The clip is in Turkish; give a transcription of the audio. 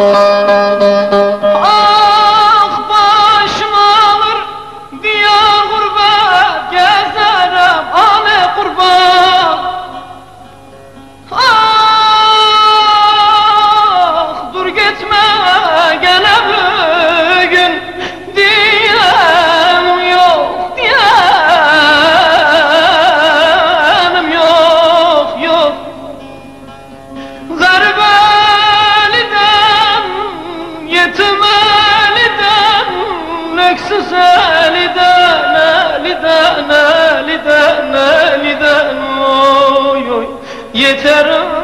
Música öksüz eliden, eliden, eliden, oy oy. Yeter